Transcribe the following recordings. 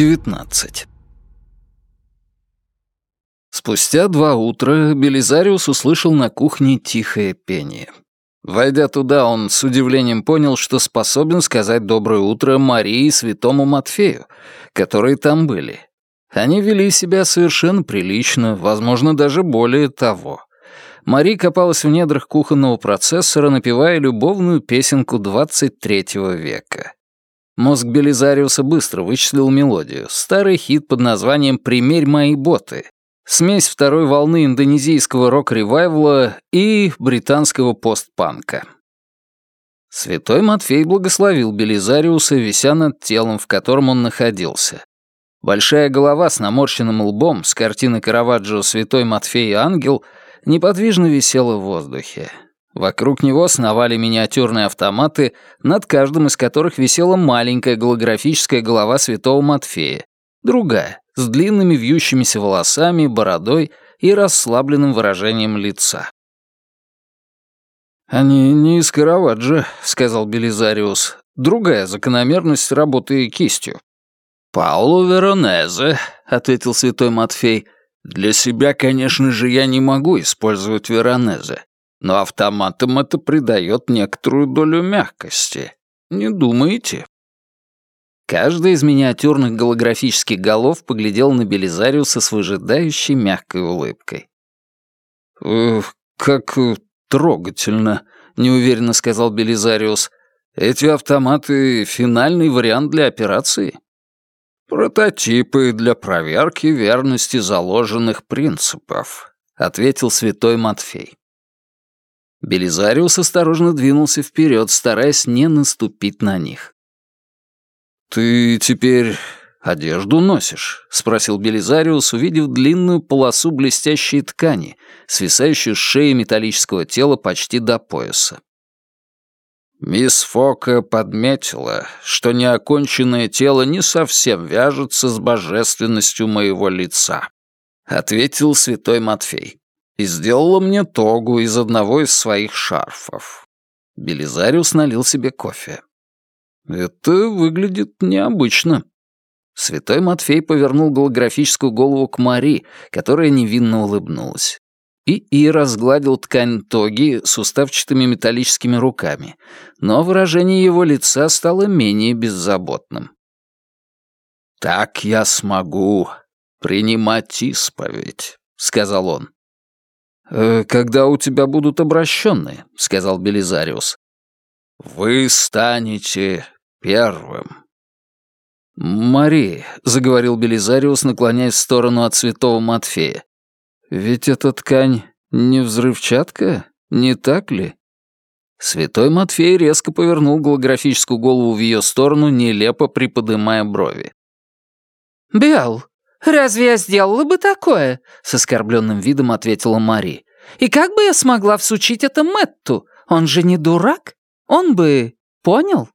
19. Спустя два утра Белизариус услышал на кухне тихое пение. Войдя туда, он с удивлением понял, что способен сказать «доброе утро» Марии и святому Матфею, которые там были. Они вели себя совершенно прилично, возможно, даже более того. Мари копалась в недрах кухонного процессора, напевая любовную песенку 23 века. Мозг Белизариуса быстро вычислил мелодию. Старый хит под названием «Примерь мои боты». Смесь второй волны индонезийского рок-ревайвла и британского постпанка. Святой Матфей благословил Белизариуса, вися над телом, в котором он находился. Большая голова с наморщенным лбом с картины Караваджо «Святой Матфей и ангел» неподвижно висела в воздухе. Вокруг него сновали миниатюрные автоматы, над каждым из которых висела маленькая голографическая голова святого Матфея, другая, с длинными вьющимися волосами, бородой и расслабленным выражением лица. «Они не из Караваджо», — сказал Белизариус. «Другая закономерность работы кистью». «Пауло Веронезе», — ответил святой Матфей. «Для себя, конечно же, я не могу использовать Веронезе, но автоматам это придает некоторую долю мягкости. Не думаете?» Каждая из миниатюрных голографических голов поглядел на Белизариуса с выжидающей мягкой улыбкой. «Э, «Как трогательно», — неуверенно сказал Белизариус. «Эти автоматы — финальный вариант для операции?» «Прототипы для проверки верности заложенных принципов», — ответил святой Матфей. Белизариус осторожно двинулся вперед, стараясь не наступить на них. «Ты теперь одежду носишь?» — спросил Белизариус, увидев длинную полосу блестящей ткани, свисающую с шеи металлического тела почти до пояса. Мисс Фока подметила, что неоконченное тело не совсем вяжется с божественностью моего лица, ответил святой Матфей, и сделала мне тогу из одного из своих шарфов. Белизариус налил себе кофе. Это выглядит необычно. Святой Матфей повернул голографическую голову к Мари, которая невинно улыбнулась и И разгладил ткань тоги с уставчатыми металлическими руками, но выражение его лица стало менее беззаботным. «Так я смогу принимать исповедь», — сказал он. «Э, «Когда у тебя будут обращенные», — сказал Белизариус. «Вы станете первым». «Мари», — заговорил Белизариус, наклоняясь в сторону от святого Матфея, ведь эта ткань не взрывчатка, не так ли? Святой Матфей резко повернул голографическую голову в ее сторону, нелепо приподымая брови. «Белл, разве я сделала бы такое?» — с оскорбленным видом ответила Мари. «И как бы я смогла всучить это Мэтту? Он же не дурак. Он бы понял?»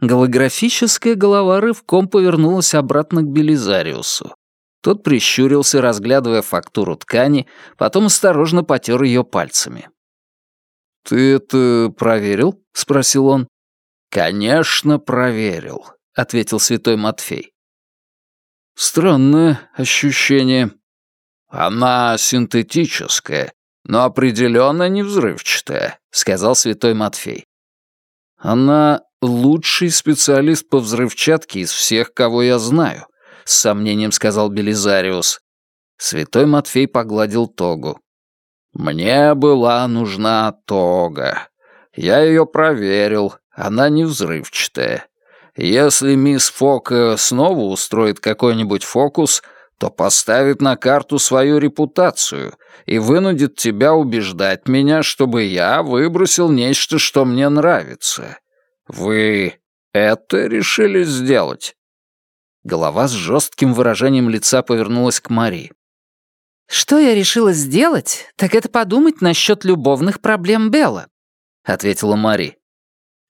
Голографическая голова рывком повернулась обратно к Белизариусу. Тот прищурился, разглядывая фактуру ткани, потом осторожно потер ее пальцами. «Ты это проверил?» — спросил он. «Конечно, проверил», — ответил святой Матфей. «Странное ощущение». «Она синтетическая, но определенно не взрывчатая», — сказал святой Матфей. «Она лучший специалист по взрывчатке из всех, кого я знаю», с сомнением сказал Белизариус. Святой Матфей погладил тогу. «Мне была нужна тога. Я ее проверил, она не взрывчатая. Если мисс Фока снова устроит какой-нибудь фокус, то поставит на карту свою репутацию и вынудит тебя убеждать меня, чтобы я выбросил нечто, что мне нравится. Вы это решили сделать?» Голова с жестким выражением лица повернулась к Мари. «Что я решила сделать, так это подумать насчет любовных проблем Белла», — ответила Мари.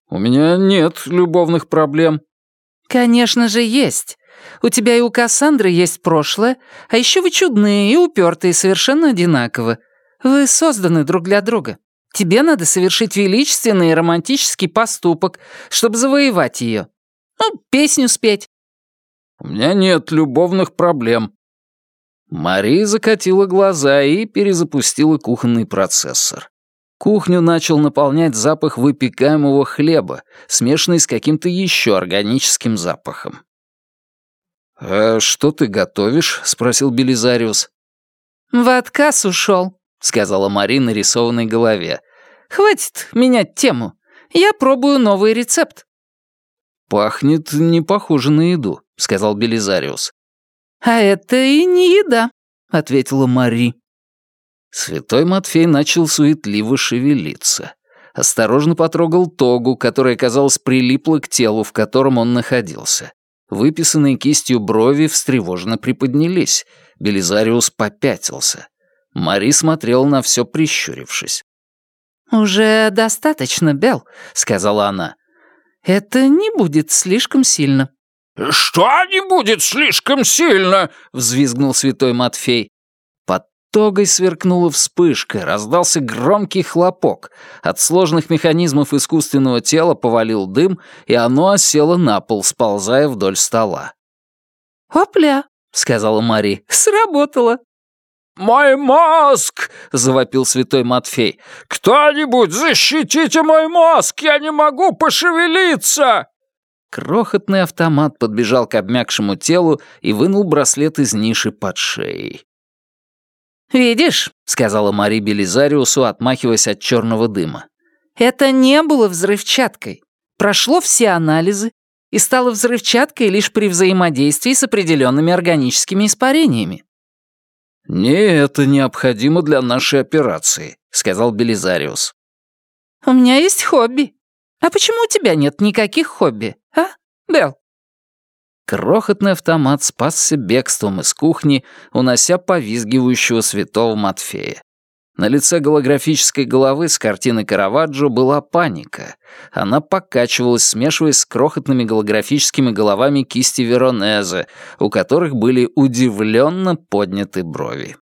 «У меня нет любовных проблем». «Конечно же есть. У тебя и у Кассандры есть прошлое, а еще вы чудные и упертые совершенно одинаково. Вы созданы друг для друга. Тебе надо совершить величественный и романтический поступок, чтобы завоевать ее. Ну, песню спеть, У меня нет любовных проблем». Мари закатила глаза и перезапустила кухонный процессор. Кухню начал наполнять запах выпекаемого хлеба, смешанный с каким-то еще органическим запахом. «А что ты готовишь?» — спросил Белизариус. «В отказ ушел», — сказала Мари на рисованной голове. «Хватит менять тему. Я пробую новый рецепт». «Пахнет не похоже на еду», — сказал Белизариус. «А это и не еда», — ответила Мари. Святой Матфей начал суетливо шевелиться. Осторожно потрогал тогу, которая, казалось, прилипла к телу, в котором он находился. Выписанные кистью брови встревоженно приподнялись. Белизариус попятился. Мари смотрела на все, прищурившись. «Уже достаточно, Бел», — сказала она. «Это не будет слишком сильно». «Что не будет слишком сильно?» — взвизгнул святой Матфей. Тогой сверкнула вспышка, раздался громкий хлопок. От сложных механизмов искусственного тела повалил дым, и оно осело на пол, сползая вдоль стола. «Опля!» — сказала Мари. «Сработало!» «Мой мозг!» — завопил святой Матфей. «Кто-нибудь защитите мой мозг! Я не могу пошевелиться!» Крохотный автомат подбежал к обмякшему телу и вынул браслет из ниши под шеей. «Видишь», — сказала Мари Белизариусу, отмахиваясь от черного дыма, «это не было взрывчаткой. Прошло все анализы и стало взрывчаткой лишь при взаимодействии с определенными органическими испарениями». «Не это необходимо для нашей операции», — сказал Белизариус. «У меня есть хобби. А почему у тебя нет никаких хобби, а, Белл?» Крохотный автомат спасся бегством из кухни, унося повизгивающего святого Матфея. На лице голографической головы с картины Караваджо была паника. Она покачивалась, смешиваясь с крохотными голографическими головами кисти Веронезе, у которых были удивленно подняты брови.